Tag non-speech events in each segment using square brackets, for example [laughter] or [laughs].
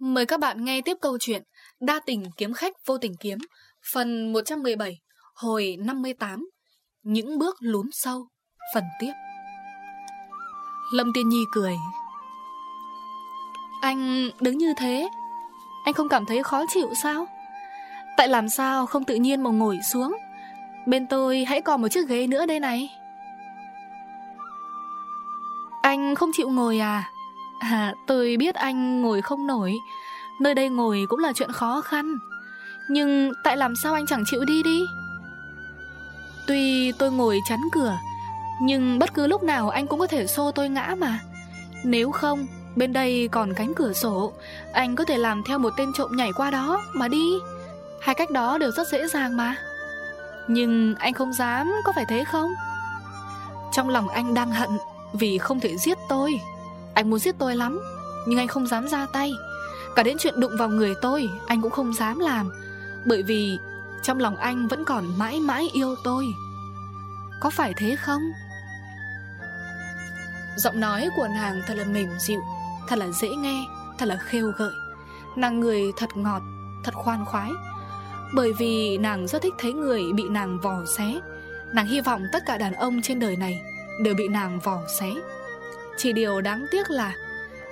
Mời các bạn nghe tiếp câu chuyện Đa tình kiếm khách vô tình kiếm, Phần 117 Hồi 58 Những bước lún sâu, Phần tiếp. Lâm Tiên Nhi cười. Anh đứng như thế, Anh không cảm thấy khó chịu sao? Tại làm sao không tự nhiên mà ngồi xuống? Bên tôi hãy còn một chiếc ghế nữa đây này. Anh không chịu ngồi à? À tôi biết anh ngồi không nổi. Nơi đây ngồi cũng là chuyện khó khăn. Nhưng tại làm sao anh chẳng chịu đi đi? Tuy tôi ngồi chắn cửa, Nhưng bất cứ lúc nào anh cũng có thể xô tôi ngã mà. Nếu không, Bên đây còn cánh cửa sổ. Anh có thể làm theo một tên trộm nhảy qua đó Mà đi. Hai cách đó đều rất dễ dàng mà. Nhưng anh không dám, Có phải thế không? Trong lòng anh đang hận Vì không thể giết tôi. Anh muốn giết tôi lắm, Nhưng anh không dám ra tay. Cả đến chuyện đụng vào người tôi, Anh cũng không dám làm, Bởi vì trong lòng anh vẫn còn mãi mãi yêu tôi. Có phải thế không? Giọng nói của nàng thật là mềm dịu, Thật là dễ nghe, Thật là khêu gợi. Nàng người thật ngọt, Thật khoan khoái. Bởi vì nàng rất thích thấy người bị nàng vò xé, Nàng hy vọng tất cả đàn ông trên đời này Đều bị nàng vò xé. Chỉ điều đáng tiếc là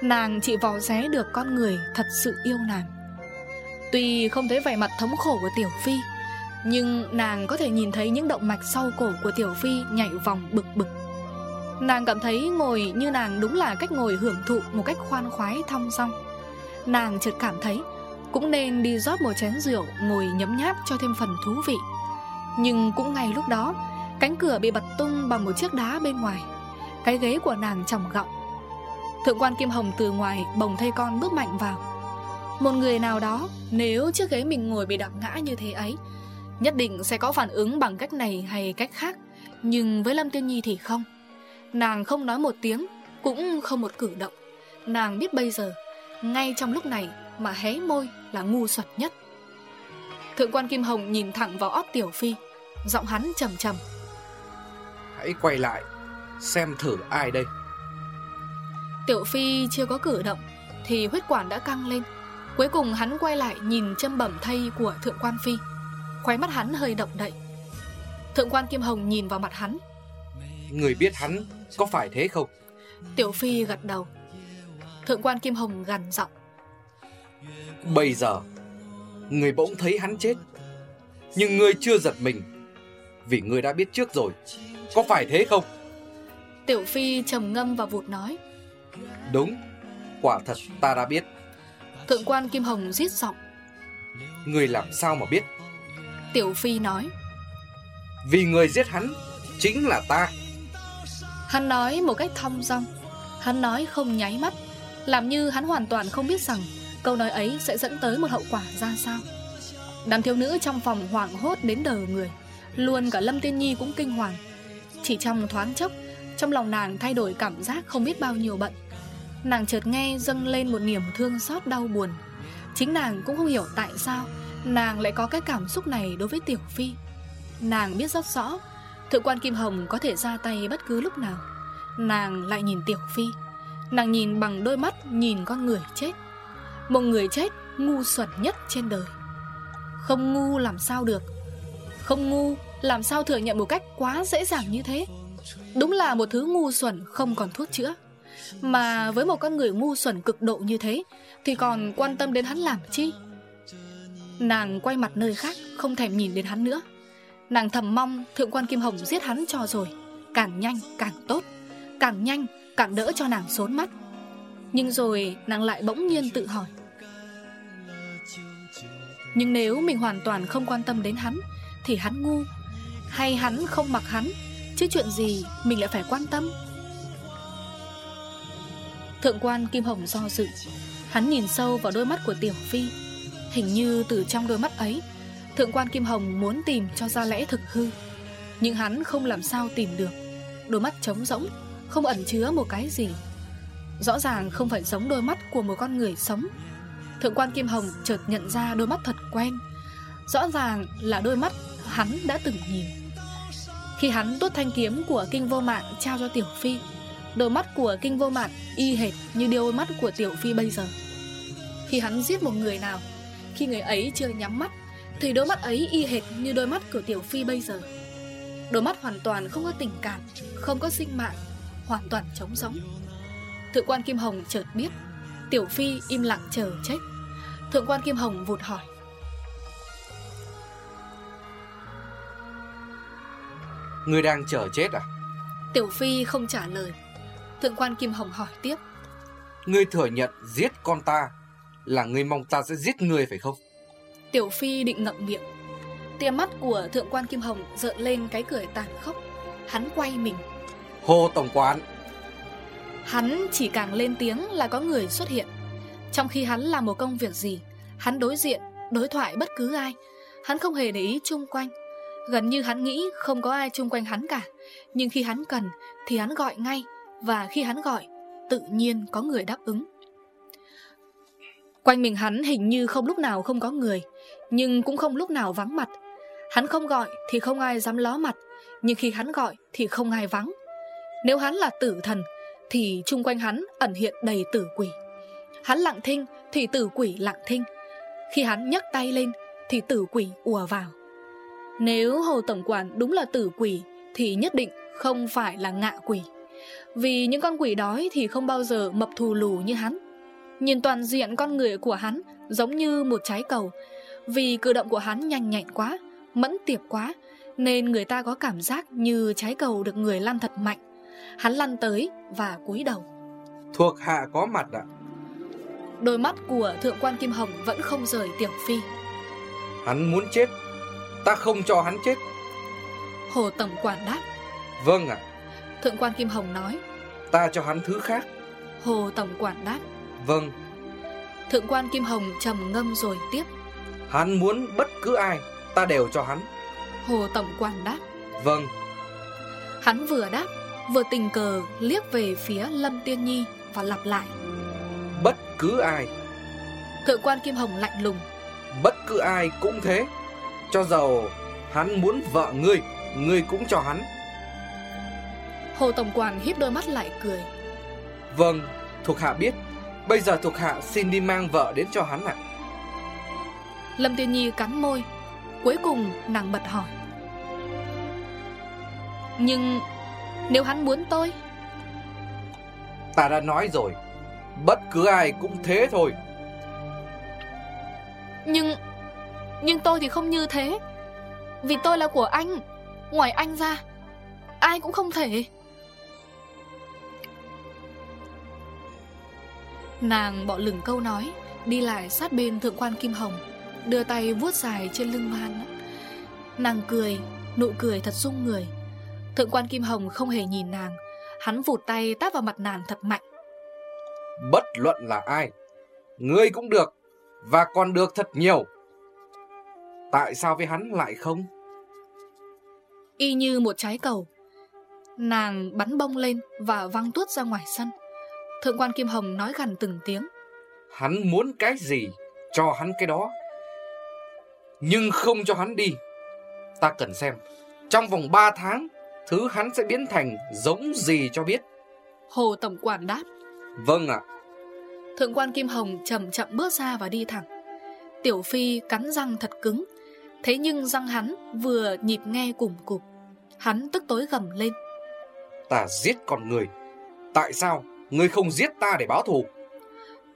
Nàng chỉ vò ré được con người thật sự yêu nàng. Tuy không thấy vẻ mặt thống khổ của Tiểu Phi, Nhưng nàng có thể nhìn thấy những động mạch sau cổ của Tiểu Phi nhảy vòng bực bực. Nàng cảm thấy ngồi như nàng đúng là cách ngồi hưởng thụ một cách khoan khoái thong dong. Nàng chợt cảm thấy cũng nên đi rót một chén rượu ngồi nhấm nháp cho thêm phần thú vị. Nhưng cũng ngay lúc đó, Cánh cửa bị bật tung bằng một chiếc đá bên ngoài. Cái ghế của nàng tròng gọng. Thượng quan Kim Hồng từ ngoài bồng thay con bước mạnh vào. Một người nào đó, Nếu chiếc ghế mình ngồi bị đạp ngã như thế ấy, Nhất định sẽ có phản ứng bằng cách này hay cách khác. Nhưng với Lâm Tiên Nhi thì không. Nàng không nói một tiếng, Cũng không một cử động. Nàng biết bây giờ, Ngay trong lúc này mà hé môi là ngu xuẩn nhất. Thượng quan Kim Hồng nhìn thẳng vào óc Tiểu Phi, Giọng hắn trầm trầm. Hãy quay lại. Xem thử ai đây. Tiểu Phi chưa có cử động Thì huyết quản đã căng lên. Cuối cùng hắn quay lại nhìn châm bẩm thay của Thượng quan Phi. Khóe mắt hắn hơi động đậy. Thượng quan Kim Hồng nhìn vào mặt hắn. Người biết hắn có phải thế không? Tiểu Phi gật đầu. Thượng quan Kim Hồng gằn giọng. Bây giờ Người bỗng thấy hắn chết. Nhưng người chưa giật mình Vì người đã biết trước rồi. Có phải thế không Tiểu Phi trầm ngâm và vụt nói. Đúng Quả thật ta đã biết. Thượng quan Kim Hồng giết giọng. Người làm sao mà biết? Tiểu Phi nói. Vì người giết hắn Chính là ta. Hắn nói một cách thong dong. Hắn nói không nháy mắt. Làm như hắn hoàn toàn không biết rằng Câu nói ấy sẽ dẫn tới một hậu quả ra sao. Đám thiếu nữ trong phòng hoảng hốt đến đờ người. Luôn cả Lâm Tiên Nhi cũng kinh hoàng. Chỉ trong thoáng chốc trong lòng nàng thay đổi cảm giác không biết bao nhiêu bận. Nàng chợt nghe dâng lên một niềm thương xót đau buồn. Chính nàng cũng không hiểu tại sao Nàng lại có cái cảm xúc này đối với Tiểu Phi. Nàng biết rất rõ, Thượng quan Kim Hồng có thể ra tay bất cứ lúc nào. Nàng lại nhìn Tiểu Phi. Nàng nhìn bằng đôi mắt nhìn con người chết. Một người chết ngu xuẩn nhất trên đời. Không ngu làm sao được? Không ngu làm sao thừa nhận một cách quá dễ dàng như thế? Đúng là một thứ ngu xuẩn, không còn thuốc chữa. Mà với một con người ngu xuẩn cực độ như thế, Thì còn quan tâm đến hắn làm chi? Nàng quay mặt nơi khác, Không thèm nhìn đến hắn nữa. Nàng thầm mong thượng quan Kim Hồng giết hắn cho rồi. Càng nhanh, càng tốt. Càng nhanh, càng đỡ cho nàng xốn mắt. Nhưng rồi nàng lại bỗng nhiên tự hỏi. Nhưng nếu mình hoàn toàn không quan tâm đến hắn, Thì hắn ngu? Hay hắn không mặc hắn? Chứ chuyện gì mình lại phải quan tâm? Thượng quan Kim Hồng do dự. Hắn nhìn sâu vào đôi mắt của Tiểu Phi. Hình như từ trong đôi mắt ấy, Thượng quan Kim Hồng muốn tìm cho ra lẽ thực hư. Nhưng hắn không làm sao tìm được. Đôi mắt trống rỗng, Không ẩn chứa một cái gì. Rõ ràng không phải giống đôi mắt của một con người sống. Thượng quan Kim Hồng chợt nhận ra đôi mắt thật quen. Rõ ràng là đôi mắt hắn đã từng nhìn. Khi hắn tuốt thanh kiếm của Kinh Vô Mạng trao cho Tiểu Phi. Đôi mắt của Kinh Vô Mạng y hệt như đôi mắt của Tiểu Phi bây giờ. Khi hắn giết một người nào, Khi người ấy chưa nhắm mắt, Thì đôi mắt ấy y hệt như đôi mắt của Tiểu Phi bây giờ. Đôi mắt hoàn toàn không có tình cảm, Không có sinh mạng, Hoàn toàn trống sống Thượng quan Kim Hồng chợt biết, Tiểu Phi im lặng chờ chết. Thượng quan Kim Hồng vụt hỏi Người đang chờ chết à? Tiểu Phi không trả lời. Thượng quan Kim Hồng hỏi tiếp. Ngươi thừa nhận giết con ta Là ngươi mong ta sẽ giết ngươi phải không? Tiểu Phi định ngậm miệng. Tia mắt của Thượng quan Kim Hồng Rợn lên cái cười tàn khốc. Hắn quay mình. Hồ Tổng Quán. Hắn chỉ càng lên tiếng là có người xuất hiện. Trong khi hắn làm một công việc gì Hắn đối diện, đối thoại bất cứ ai. Hắn không hề để ý chung quanh Gần như hắn nghĩ không có ai chung quanh hắn cả. Nhưng khi hắn cần, thì hắn gọi ngay. Và khi hắn gọi, Tự nhiên có người đáp ứng. Quanh mình hắn hình như không lúc nào không có người, Nhưng cũng không lúc nào vắng mặt. Hắn không gọi thì không ai dám ló mặt, Nhưng khi hắn gọi thì không ai vắng. Nếu hắn là tử thần, Thì chung quanh hắn ẩn hiện đầy tử quỷ. Hắn lặng thinh thì tử quỷ lặng thinh. Khi hắn nhấc tay lên, Thì tử quỷ ùa vào. Nếu Hồ Tổng Quản đúng là tử quỷ Thì nhất định không phải là ngạ quỷ. Vì những con quỷ đói thì không bao giờ mập thù lù như hắn. Nhìn toàn diện con người của hắn Giống như một trái cầu. Vì cử động của hắn nhanh nhẹn quá Mẫn tiệp quá Nên người ta có cảm giác như trái cầu được người lăn thật mạnh. Hắn lăn tới và cúi đầu. Thuộc hạ có mặt ạ. Đôi mắt của Thượng quan Kim Hồng vẫn không rời Tiểu Phi. Hắn muốn chết Ta không cho hắn chết. Hồ Tổng Quản đáp. Vâng ạ. Thượng quan Kim Hồng nói. Ta cho hắn thứ khác. Hồ Tổng Quản đáp. Vâng. Thượng quan Kim Hồng trầm ngâm rồi tiếp. Hắn muốn bất cứ ai Ta đều cho hắn. Hồ Tổng Quản đáp. Vâng. Hắn vừa đáp Vừa tình cờ liếc về phía Lâm Tiên Nhi Và lặp lại. Bất cứ ai. Thượng quan Kim Hồng lạnh lùng. Bất cứ ai cũng thế Cho dầu hắn muốn vợ ngươi Ngươi cũng cho hắn. Hồ Tổng Quản híp đôi mắt lại cười. Vâng Thuộc hạ biết. Bây giờ thuộc hạ xin đi mang vợ đến cho hắn ạ. Lâm Tiên Nhi cắn môi. Cuối cùng nàng bật hỏi. Nhưng Nếu hắn muốn tôi? Ta đã nói rồi. Bất cứ ai cũng thế thôi. Nhưng nhưng tôi thì không như thế. Vì tôi là của anh, Ngoài anh ra, Ai cũng không thể. Nàng bỏ lửng câu nói, Đi lại sát bên thượng quan Kim Hồng, Đưa tay vuốt dài trên lưng man Nàng cười, Nụ cười thật rung người. Thượng quan Kim Hồng không hề nhìn nàng, Hắn vụt tay tát vào mặt nàng thật mạnh. Bất luận là ai, Ngươi cũng được, Và còn được thật nhiều. Tại sao với hắn lại không? Y như một trái cầu. Nàng bắn bông lên Và văng tuốt ra ngoài sân. Thượng quan Kim Hồng nói gần từng tiếng. Hắn muốn cái gì? Cho hắn cái đó. Nhưng không cho hắn đi. Ta cần xem. Trong vòng 3 tháng Thứ hắn sẽ biến thành giống gì cho biết? Hồ Tổng Quản đáp. Vâng ạ. Thượng quan Kim Hồng chậm chậm bước ra và đi thẳng. Tiểu Phi cắn răng thật cứng Thế nhưng răng hắn vừa nhịp nghe cùng cục. Hắn tức tối gầm lên. Ta giết con người. Tại sao Ngươi không giết ta để báo thù?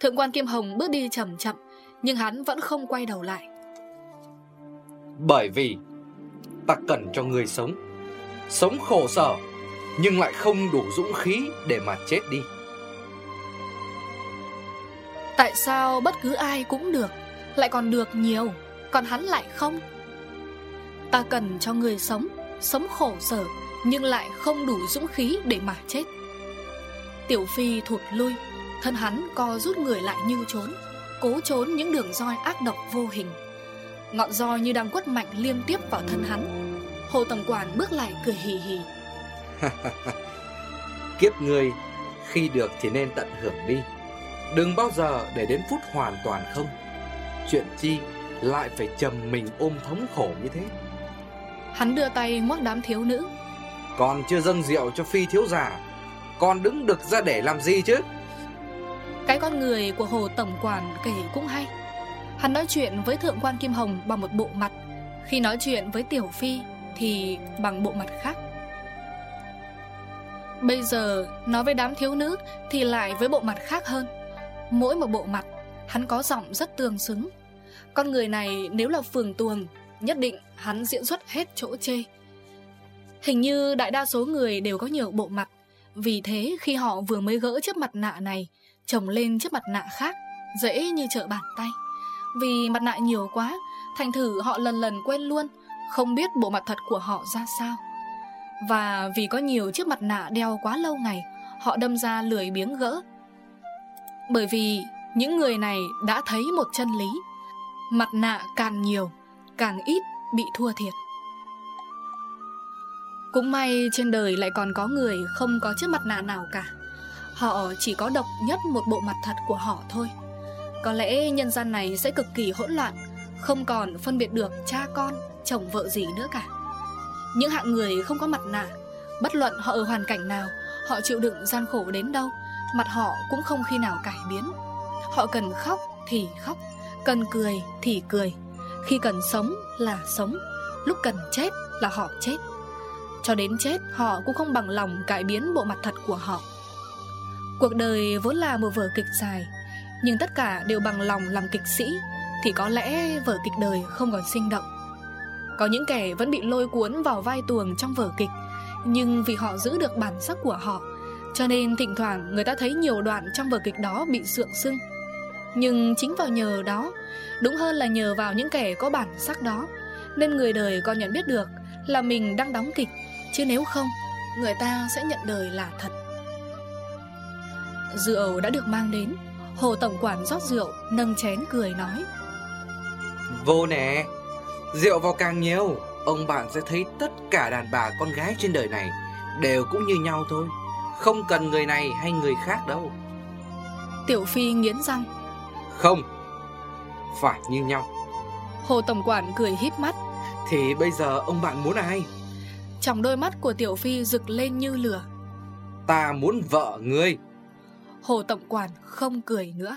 Thượng quan Kim Hồng bước đi chậm chậm Nhưng hắn vẫn không quay đầu lại. Bởi vì Ta cần cho ngươi sống. Sống khổ sở Nhưng lại không đủ dũng khí để mà chết đi. Tại sao bất cứ ai cũng được Lại còn được nhiều Còn hắn lại không Ta cần cho người sống Sống khổ sở, Nhưng lại không đủ dũng khí để mà chết. Tiểu Phi thụt lui, Thân hắn co rút người lại như trốn, Cố trốn những đường roi ác độc vô hình. Ngọn roi như đang quất mạnh liên tiếp vào thân hắn. Hồ Tầm Quản bước lại cười hì hì. [laughs] Kiếp người Khi được thì nên tận hưởng đi. Đừng bao giờ để đến phút hoàn toàn không. Chuyện chi lại phải trầm mình ôm thống khổ như thế? Hắn đưa tay ngoắc đám thiếu nữ. Còn chưa dâng rượu cho phi thiếu giả Còn đứng được ra để làm gì chứ? Cái con người của Hồ Tổng Quản kể cũng hay. Hắn nói chuyện với Thượng quan Kim Hồng bằng một bộ mặt. Khi nói chuyện với Tiểu Phi thì bằng bộ mặt khác. Bây giờ nói với đám thiếu nữ thì lại với bộ mặt khác hơn. Mỗi một bộ mặt hắn có giọng rất tương xứng. Con người này nếu là phường tuồng Nhất định hắn diễn xuất hết chỗ chê. Hình như đại đa số người đều có nhiều bộ mặt, Vì thế khi họ vừa mới gỡ chiếc mặt nạ này Trồng lên chiếc mặt nạ khác, Dễ như trở bàn tay. Vì mặt nạ nhiều quá, Thành thử họ lần lần quên luôn, Không biết bộ mặt thật của họ ra sao. Và vì có nhiều chiếc mặt nạ đeo quá lâu ngày Họ đâm ra lười biếng gỡ. Bởi vì những người này đã thấy một chân lý, Mặt nạ càng nhiều Càng ít bị thua thiệt. Cũng may trên đời lại còn có người không có chiếc mặt nạ nào cả. Họ chỉ có độc nhất một bộ mặt thật của họ thôi. Có lẽ nhân gian này sẽ cực kỳ hỗn loạn Không còn phân biệt được cha con, chồng vợ gì nữa cả. Những hạng người không có mặt nạ Bất luận họ ở hoàn cảnh nào Họ chịu đựng gian khổ đến đâu Mặt họ cũng không khi nào cải biến. Họ cần khóc thì khóc Cần cười thì cười. Khi cần sống là sống, Lúc cần chết là họ chết. Cho đến chết, họ cũng không bằng lòng cải biến bộ mặt thật của họ. Cuộc đời vốn là một vở kịch dài, Nhưng tất cả đều bằng lòng làm kịch sĩ Thì có lẽ vở kịch đời không còn sinh động. Có những kẻ vẫn bị lôi cuốn vào vai tuồng trong vở kịch, Nhưng vì họ giữ được bản sắc của họ, Cho nên thỉnh thoảng người ta thấy nhiều đoạn trong vở kịch đó bị sượng sưng. Nhưng chính vào nhờ đó Đúng hơn là nhờ vào những kẻ có bản sắc đó Nên người đời còn nhận biết được là mình đang đóng kịch Chứ nếu không, người ta sẽ nhận đời là thật. Rượu đã được mang đến Hồ Tổng Quản rót rượu Nâng chén cười nói. Vô nè Rượu vào càng nhiều Ông bạn sẽ thấy tất cả đàn bà con gái trên đời này Đều cũng như nhau thôi Không cần người này hay người khác đâu. Tiểu Phi nghiến răng Không Phải như nhau. Hồ Tổng Quản cười híp mắt. Thì bây giờ ông bạn muốn ai? Trong đôi mắt của Tiểu Phi rực lên như lửa. Ta muốn vợ ngươi. Hồ Tổng Quản không cười nữa